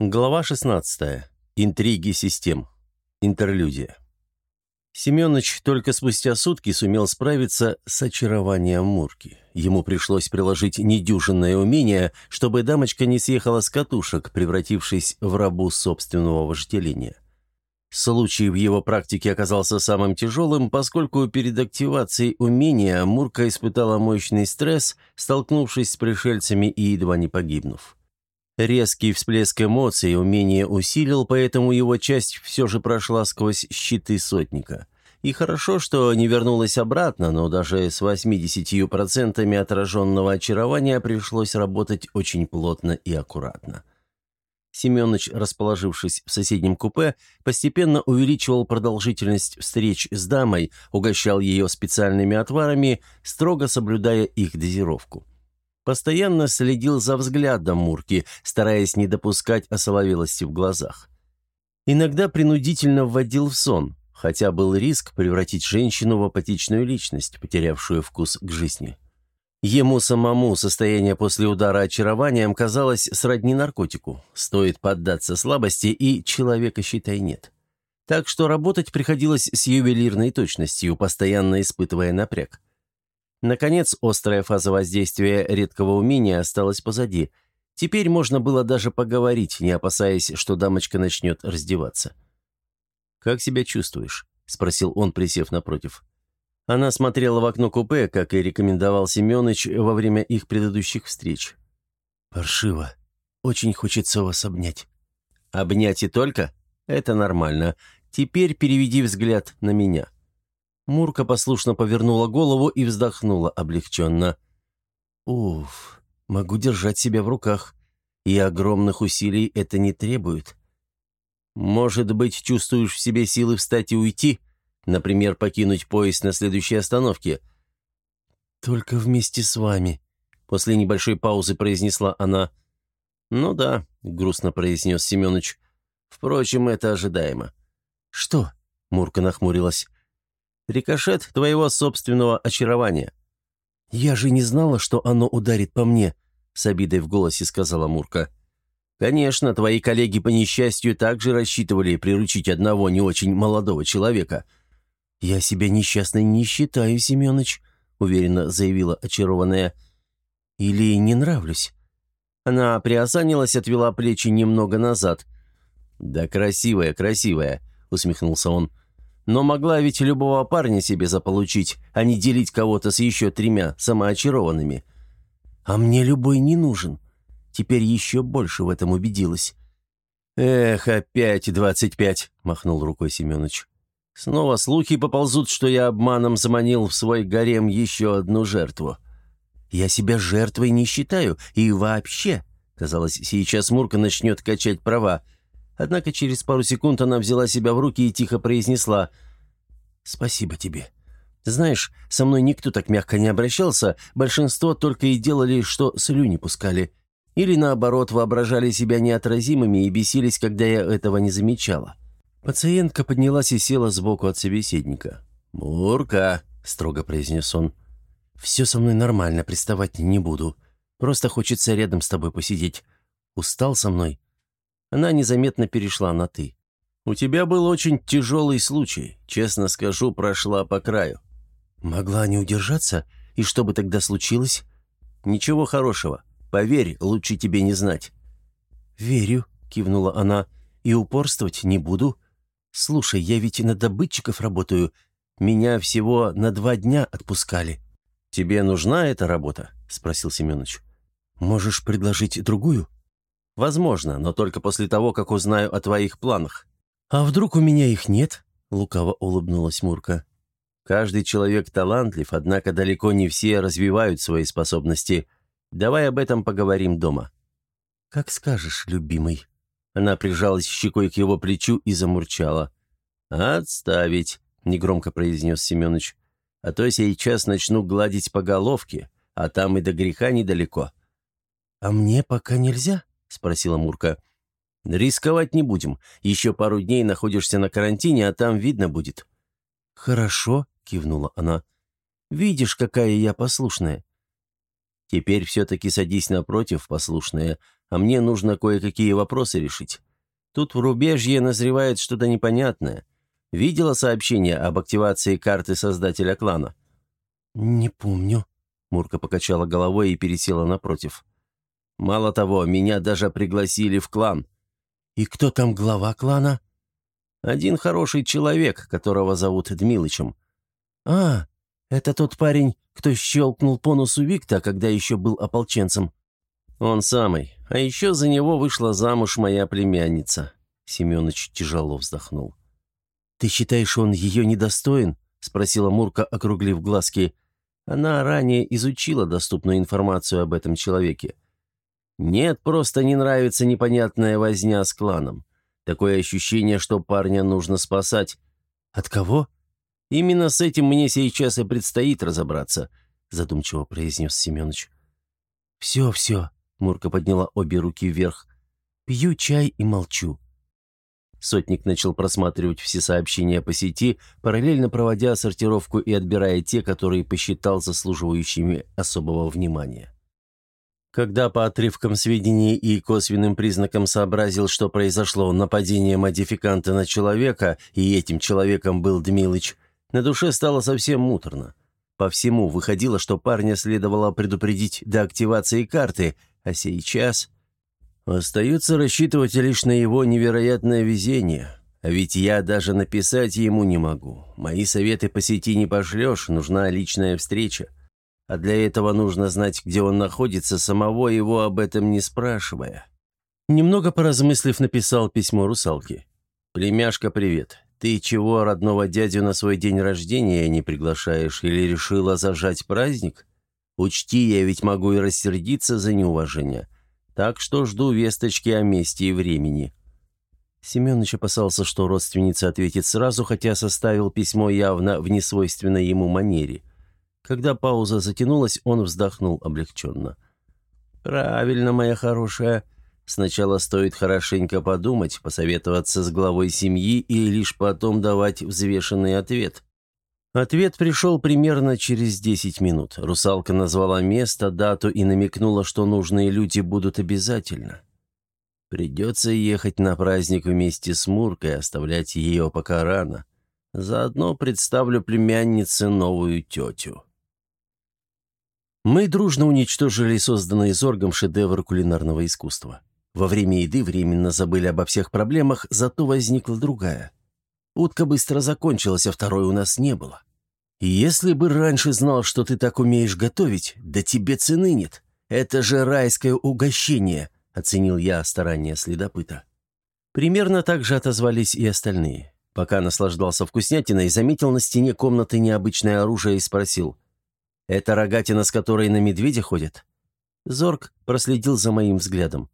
Глава 16. Интриги систем. Интерлюдия. Семёныч только спустя сутки сумел справиться с очарованием Мурки. Ему пришлось приложить недюжинное умение, чтобы дамочка не съехала с катушек, превратившись в рабу собственного вожделения. Случай в его практике оказался самым тяжелым, поскольку перед активацией умения Мурка испытала мощный стресс, столкнувшись с пришельцами и едва не погибнув. Резкий всплеск эмоций умение усилил, поэтому его часть все же прошла сквозь щиты сотника. И хорошо, что не вернулась обратно, но даже с 80% отраженного очарования пришлось работать очень плотно и аккуратно. Семенович, расположившись в соседнем купе, постепенно увеличивал продолжительность встреч с дамой, угощал ее специальными отварами, строго соблюдая их дозировку. Постоянно следил за взглядом Мурки, стараясь не допускать осоловелости в глазах. Иногда принудительно вводил в сон, хотя был риск превратить женщину в апатичную личность, потерявшую вкус к жизни. Ему самому состояние после удара очарованием казалось сродни наркотику. Стоит поддаться слабости, и человека, считай, нет. Так что работать приходилось с ювелирной точностью, постоянно испытывая напряг. Наконец, острая фаза воздействия редкого умения осталась позади. Теперь можно было даже поговорить, не опасаясь, что дамочка начнет раздеваться. «Как себя чувствуешь?» — спросил он, присев напротив. Она смотрела в окно купе, как и рекомендовал Семенович во время их предыдущих встреч. «Паршиво. Очень хочется вас обнять». «Обнять и только? Это нормально. Теперь переведи взгляд на меня». Мурка послушно повернула голову и вздохнула облегченно. «Уф, могу держать себя в руках, и огромных усилий это не требует. Может быть, чувствуешь в себе силы встать и уйти, например, покинуть поезд на следующей остановке?» «Только вместе с вами», — после небольшой паузы произнесла она. «Ну да», — грустно произнес Семенович. «Впрочем, это ожидаемо». «Что?» — Мурка нахмурилась. Рикошет твоего собственного очарования». «Я же не знала, что оно ударит по мне», — с обидой в голосе сказала Мурка. «Конечно, твои коллеги по несчастью также рассчитывали приручить одного не очень молодого человека». «Я себя несчастной не считаю, Семенович», — уверенно заявила очарованная. «Или не нравлюсь?» Она приосанилась, отвела плечи немного назад. «Да красивая, красивая», — усмехнулся он. Но могла ведь любого парня себе заполучить, а не делить кого-то с еще тремя самоочарованными. А мне любой не нужен. Теперь еще больше в этом убедилась. «Эх, опять двадцать пять», — махнул рукой Семенович. «Снова слухи поползут, что я обманом заманил в свой гарем еще одну жертву. Я себя жертвой не считаю, и вообще...» Казалось, сейчас Мурка начнет качать права — Однако через пару секунд она взяла себя в руки и тихо произнесла «Спасибо тебе. Знаешь, со мной никто так мягко не обращался, большинство только и делали, что слюни пускали. Или, наоборот, воображали себя неотразимыми и бесились, когда я этого не замечала». Пациентка поднялась и села сбоку от собеседника. «Мурка», — строго произнес он, — «все со мной нормально, приставать не буду. Просто хочется рядом с тобой посидеть. Устал со мной?» Она незаметно перешла на «ты». «У тебя был очень тяжелый случай. Честно скажу, прошла по краю». «Могла не удержаться? И что бы тогда случилось?» «Ничего хорошего. Поверь, лучше тебе не знать». «Верю», — кивнула она, — «и упорствовать не буду. Слушай, я ведь на добытчиков работаю. Меня всего на два дня отпускали». «Тебе нужна эта работа?» — спросил Семенович. «Можешь предложить другую?» «Возможно, но только после того, как узнаю о твоих планах». «А вдруг у меня их нет?» — лукаво улыбнулась Мурка. «Каждый человек талантлив, однако далеко не все развивают свои способности. Давай об этом поговорим дома». «Как скажешь, любимый». Она прижалась щекой к его плечу и замурчала. «Отставить», — негромко произнес Семенович. «А то сейчас начну гладить по головке, а там и до греха недалеко». «А мне пока нельзя?» — спросила Мурка. «Рисковать не будем. Еще пару дней находишься на карантине, а там видно будет». «Хорошо», — кивнула она. «Видишь, какая я послушная». «Теперь все-таки садись напротив, послушная. а мне нужно кое-какие вопросы решить. Тут в рубежье назревает что-то непонятное. Видела сообщение об активации карты создателя клана?» «Не помню», — Мурка покачала головой и пересела напротив. «Мало того, меня даже пригласили в клан». «И кто там глава клана?» «Один хороший человек, которого зовут Дмилычем». «А, это тот парень, кто щелкнул по носу Викта, когда еще был ополченцем». «Он самый. А еще за него вышла замуж моя племянница». Семенович тяжело вздохнул. «Ты считаешь, он ее недостоин?» — спросила Мурка, округлив глазки. Она ранее изучила доступную информацию об этом человеке. «Нет, просто не нравится непонятная возня с кланом. Такое ощущение, что парня нужно спасать». «От кого?» «Именно с этим мне сейчас и предстоит разобраться», — задумчиво произнес Семенович. «Все, все», Мурка подняла обе руки вверх. «Пью чай и молчу». Сотник начал просматривать все сообщения по сети, параллельно проводя сортировку и отбирая те, которые посчитал заслуживающими особого внимания. Когда по отрывкам сведений и косвенным признакам сообразил, что произошло нападение модификанта на человека, и этим человеком был Дмилыч, на душе стало совсем муторно. По всему выходило, что парня следовало предупредить до активации карты, а сейчас... Остается рассчитывать лишь на его невероятное везение. А ведь я даже написать ему не могу. Мои советы по сети не пошлешь, нужна личная встреча. А для этого нужно знать, где он находится, самого его об этом не спрашивая. Немного поразмыслив, написал письмо русалке. «Племяшка, привет. Ты чего родного дядю на свой день рождения не приглашаешь или решила зажать праздник? Учти, я ведь могу и рассердиться за неуважение. Так что жду весточки о месте и времени». Семенович опасался, что родственница ответит сразу, хотя составил письмо явно в несвойственной ему манере. Когда пауза затянулась, он вздохнул облегченно. «Правильно, моя хорошая. Сначала стоит хорошенько подумать, посоветоваться с главой семьи и лишь потом давать взвешенный ответ. Ответ пришел примерно через 10 минут. Русалка назвала место, дату и намекнула, что нужные люди будут обязательно. Придется ехать на праздник вместе с Муркой, оставлять ее пока рано. Заодно представлю племяннице новую тетю. Мы дружно уничтожили созданный Зоргом шедевр кулинарного искусства. Во время еды временно забыли обо всех проблемах, зато возникла другая. Утка быстро закончилась, а второй у нас не было. если бы раньше знал, что ты так умеешь готовить, да тебе цены нет. Это же райское угощение, оценил я старания следопыта. Примерно так же отозвались и остальные. Пока наслаждался вкуснятиной, заметил на стене комнаты необычное оружие и спросил. «Это рогатина, с которой на медведя ходят?» Зорг проследил за моим взглядом.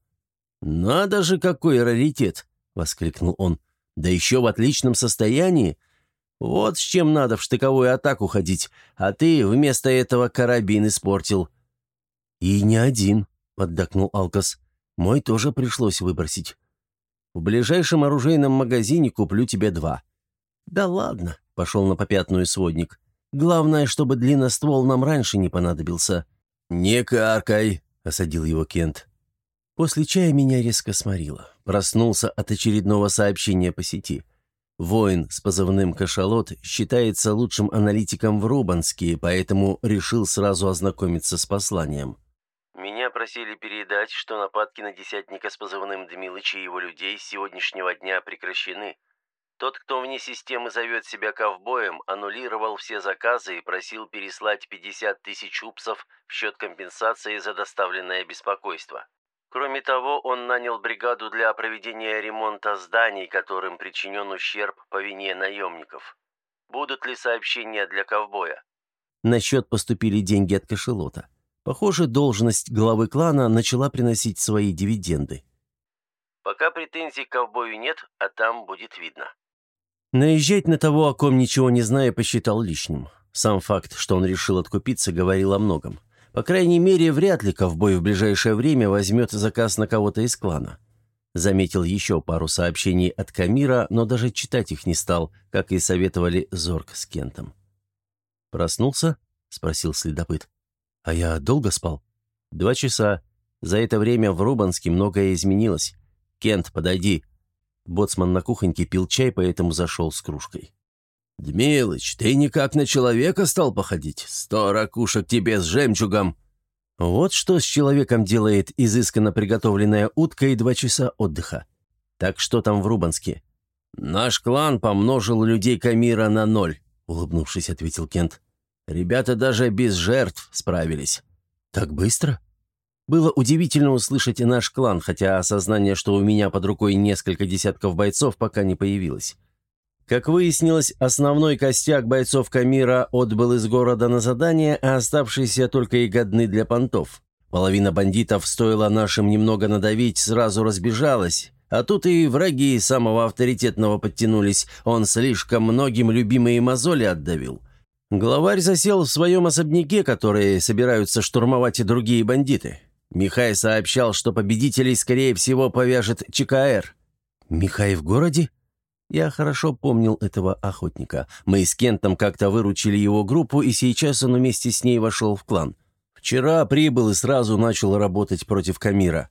«Надо же, какой раритет!» — воскликнул он. Да еще в отличном состоянии. Вот с чем надо в штыковую атаку ходить, а ты вместо этого карабин испортил». «И не один», — поддакнул Алкас. «Мой тоже пришлось выбросить». «В ближайшем оружейном магазине куплю тебе два». «Да ладно», — пошел на попятную сводник. «Главное, чтобы длинноствол нам раньше не понадобился». «Не каркай», — осадил его Кент. После чая меня резко сморило. Проснулся от очередного сообщения по сети. Воин с позывным «Кашалот» считается лучшим аналитиком в Рубанске, поэтому решил сразу ознакомиться с посланием. «Меня просили передать, что нападки на десятника с позывным Дмилыч и его людей с сегодняшнего дня прекращены. Тот, кто вне системы зовет себя ковбоем, аннулировал все заказы и просил переслать 50 тысяч упсов в счет компенсации за доставленное беспокойство. Кроме того, он нанял бригаду для проведения ремонта зданий, которым причинен ущерб по вине наемников. Будут ли сообщения для ковбоя? На счет поступили деньги от кошелота. Похоже, должность главы клана начала приносить свои дивиденды. Пока претензий к ковбою нет, а там будет видно. Наезжать на того, о ком ничего не зная, посчитал лишним. Сам факт, что он решил откупиться, говорил о многом. По крайней мере, вряд ли ковбой в ближайшее время возьмет заказ на кого-то из клана. Заметил еще пару сообщений от Камира, но даже читать их не стал, как и советовали Зорг с Кентом. «Проснулся?» — спросил следопыт. «А я долго спал?» «Два часа. За это время в Рубанске многое изменилось. Кент, подойди». Боцман на кухоньке пил чай, поэтому зашел с кружкой. «Дмилыч, ты никак на человека стал походить? Сто ракушек тебе с жемчугом!» Вот что с человеком делает изысканно приготовленная утка и два часа отдыха. Так что там в Рубанске? «Наш клан помножил людей Камира на ноль», — улыбнувшись, ответил Кент. «Ребята даже без жертв справились». «Так быстро?» Было удивительно услышать наш клан, хотя осознание, что у меня под рукой несколько десятков бойцов, пока не появилось. Как выяснилось, основной костяк бойцов Камира отбыл из города на задание, а оставшиеся только и годны для понтов. Половина бандитов, стоило нашим немного надавить, сразу разбежалась, а тут и враги самого авторитетного подтянулись, он слишком многим любимые мозоли отдавил. Главарь засел в своем особняке, которые собираются штурмовать и другие бандиты. Михай сообщал, что победителей, скорее всего, повяжет ЧКР. «Михай в городе?» Я хорошо помнил этого охотника. Мы с Кентом как-то выручили его группу, и сейчас он вместе с ней вошел в клан. Вчера прибыл и сразу начал работать против Камира.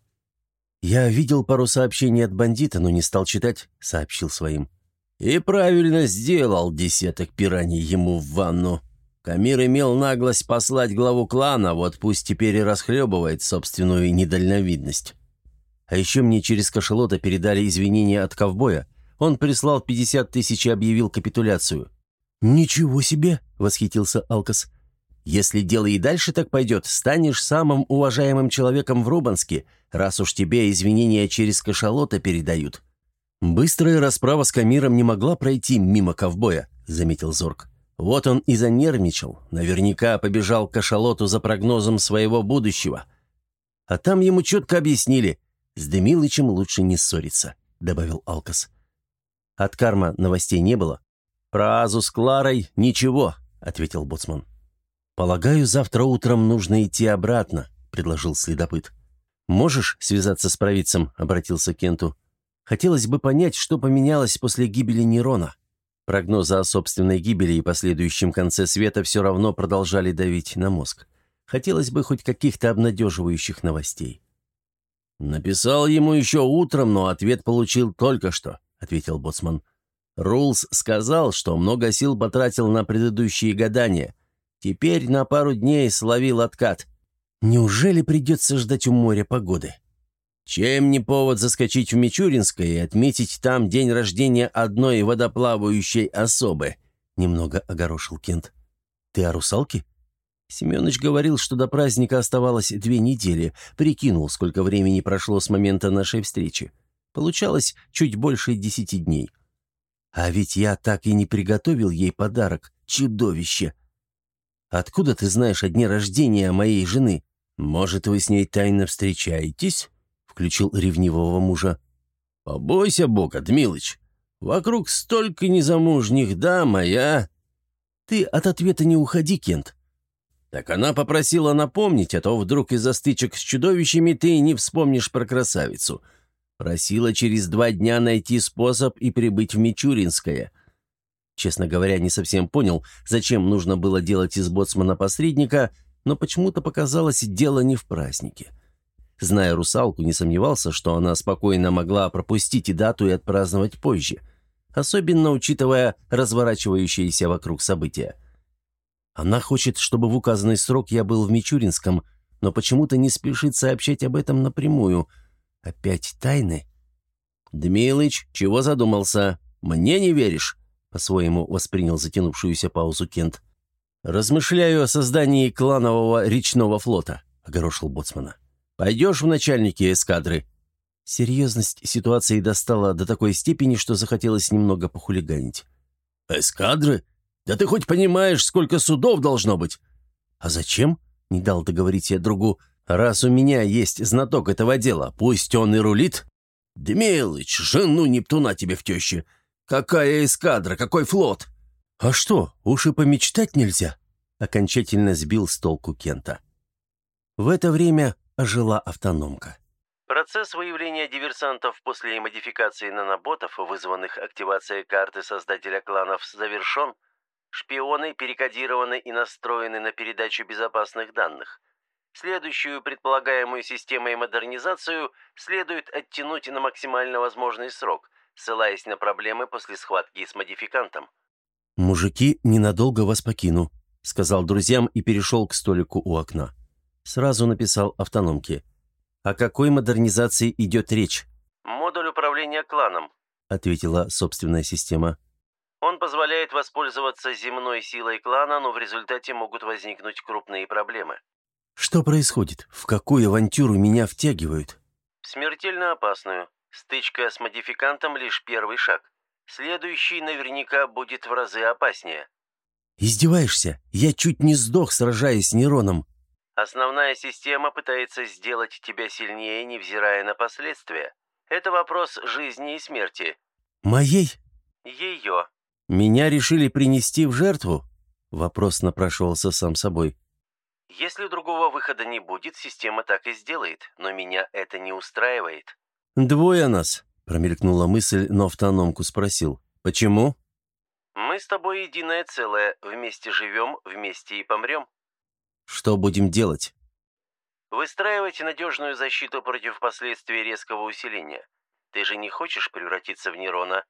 «Я видел пару сообщений от бандита, но не стал читать», — сообщил своим. «И правильно сделал десяток пираний ему в ванну. Камир имел наглость послать главу клана, вот пусть теперь и расхлебывает собственную недальновидность». А еще мне через кошелота передали извинения от ковбоя, он прислал 50 тысяч и объявил капитуляцию. «Ничего себе!» — восхитился Алкас. «Если дело и дальше так пойдет, станешь самым уважаемым человеком в Рубанске, раз уж тебе извинения через кашалота передают». «Быстрая расправа с Камиром не могла пройти мимо ковбоя», — заметил Зорг. «Вот он и занервничал. Наверняка побежал к кашалоту за прогнозом своего будущего. А там ему четко объяснили, с Демилычем лучше не ссориться», — добавил Алкас. От карма новостей не было. Про Азу с Кларой ничего, ответил боцман. Полагаю, завтра утром нужно идти обратно, предложил следопыт. Можешь связаться с провидцем, обратился Кенту. Хотелось бы понять, что поменялось после гибели Нерона. Прогнозы о собственной гибели и последующем конце света все равно продолжали давить на мозг. Хотелось бы хоть каких-то обнадеживающих новостей. «Написал ему еще утром, но ответ получил только что ответил боцман. «Рулс сказал, что много сил потратил на предыдущие гадания. Теперь на пару дней словил откат. Неужели придется ждать у моря погоды?» Чем не повод заскочить в Мичуринское и отметить там день рождения одной водоплавающей особы?» Немного огорошил Кент. «Ты о русалке?» Семенович говорил, что до праздника оставалось две недели. Прикинул, сколько времени прошло с момента нашей встречи. Получалось чуть больше десяти дней. А ведь я так и не приготовил ей подарок, чудовище. Откуда ты знаешь о дне рождения моей жены? Может, вы с ней тайно встречаетесь?» Включил ревнивого мужа. «Побойся Бога, Дмилыч. Вокруг столько незамужних дам, а я...» «Ты от ответа не уходи, Кент». «Так она попросила напомнить, а то вдруг из-за стычек с чудовищами ты не вспомнишь про красавицу. Просила через два дня найти способ и прибыть в Мичуринское. Честно говоря, не совсем понял, зачем нужно было делать из боцмана посредника, но почему-то показалось дело не в празднике. Зная русалку, не сомневался, что она спокойно могла пропустить и дату и отпраздновать позже, особенно учитывая разворачивающиеся вокруг события. Она хочет, чтобы в указанный срок я был в Мичуринском, но почему-то не спешит сообщать об этом напрямую – Опять тайны? «Дмилыч, чего задумался? Мне не веришь?» По-своему воспринял затянувшуюся паузу Кент. «Размышляю о создании кланового речного флота», — огорошил Боцмана. «Пойдешь в начальники эскадры?» Серьезность ситуации достала до такой степени, что захотелось немного похулиганить. «Эскадры? Да ты хоть понимаешь, сколько судов должно быть?» «А зачем?» — не дал договорить я другу. Раз у меня есть знаток этого дела, пусть он и рулит. Дмилыч, жену Нептуна тебе в теще. Какая эскадра, какой флот? А что, уж и помечтать нельзя? Окончательно сбил с толку Кента. В это время ожила автономка. Процесс выявления диверсантов после модификации наноботов, вызванных активацией карты создателя кланов, завершен. Шпионы перекодированы и настроены на передачу безопасных данных. Следующую предполагаемую системой модернизацию следует оттянуть на максимально возможный срок, ссылаясь на проблемы после схватки с модификантом. «Мужики, ненадолго вас покину», — сказал друзьям и перешел к столику у окна. Сразу написал автономке. «О какой модернизации идет речь?» «Модуль управления кланом», — ответила собственная система. «Он позволяет воспользоваться земной силой клана, но в результате могут возникнуть крупные проблемы». «Что происходит? В какую авантюру меня втягивают?» «Смертельно опасную. Стычка с модификантом – лишь первый шаг. Следующий наверняка будет в разы опаснее». «Издеваешься? Я чуть не сдох, сражаясь с Нероном». Основная система пытается сделать тебя сильнее, невзирая на последствия. Это вопрос жизни и смерти. Моей? Ее. Меня решили принести в жертву? Вопрос напрашивался сам собой. Если другого выхода не будет, система так и сделает, но меня это не устраивает. Двое нас, промелькнула мысль, но автономку спросил. Почему? Мы с тобой единое целое, вместе живем, вместе и помрем. Что будем делать? Выстраивать надежную защиту против последствий резкого усиления. Ты же не хочешь превратиться в нейрона?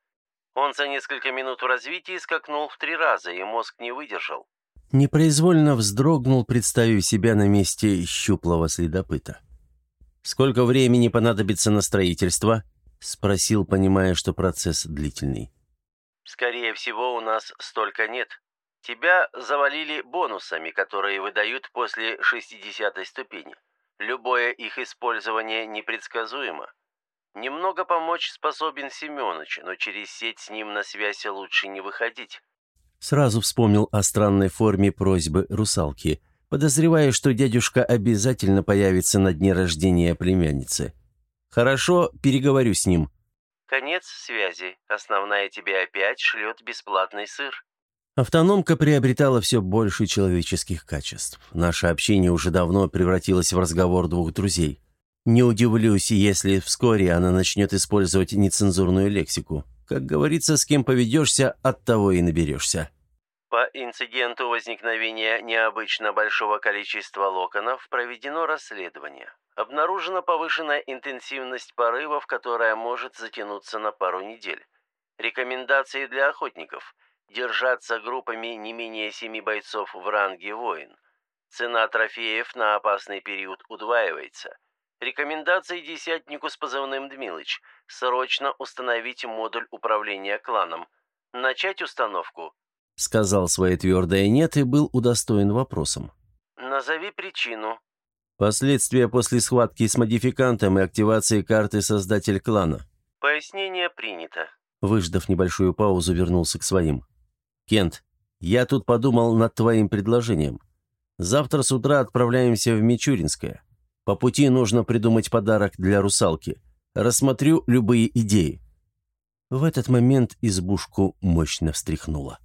Он за несколько минут в развитии скакнул в три раза, и мозг не выдержал. Непроизвольно вздрогнул, представив себя на месте щуплого следопыта. «Сколько времени понадобится на строительство?» — спросил, понимая, что процесс длительный. «Скорее всего, у нас столько нет. Тебя завалили бонусами, которые выдают после 60 ступени. Любое их использование непредсказуемо. Немного помочь способен Семёныч, но через сеть с ним на связь лучше не выходить. Сразу вспомнил о странной форме просьбы русалки, подозревая, что дядюшка обязательно появится на дне рождения племянницы. «Хорошо, переговорю с ним». «Конец связи. Основная тебе опять шлет бесплатный сыр». Автономка приобретала все больше человеческих качеств. Наше общение уже давно превратилось в разговор двух друзей. Не удивлюсь, если вскоре она начнет использовать нецензурную лексику. Как говорится, с кем поведешься, от того и наберешься. По инциденту возникновения необычно большого количества локонов проведено расследование. Обнаружена повышенная интенсивность порывов, которая может затянуться на пару недель. Рекомендации для охотников – держаться группами не менее семи бойцов в ранге воин. Цена трофеев на опасный период удваивается. Рекомендации десятнику с позывным «Дмилыч» – срочно установить модуль управления кланом. Начать установку. Сказал свое твердое «нет» и был удостоен вопросом. Назови причину. Последствия после схватки с модификантом и активации карты «Создатель клана». Пояснение принято. Выждав небольшую паузу, вернулся к своим. «Кент, я тут подумал над твоим предложением. Завтра с утра отправляемся в Мичуринское. По пути нужно придумать подарок для русалки. Рассмотрю любые идеи». В этот момент избушку мощно встряхнуло.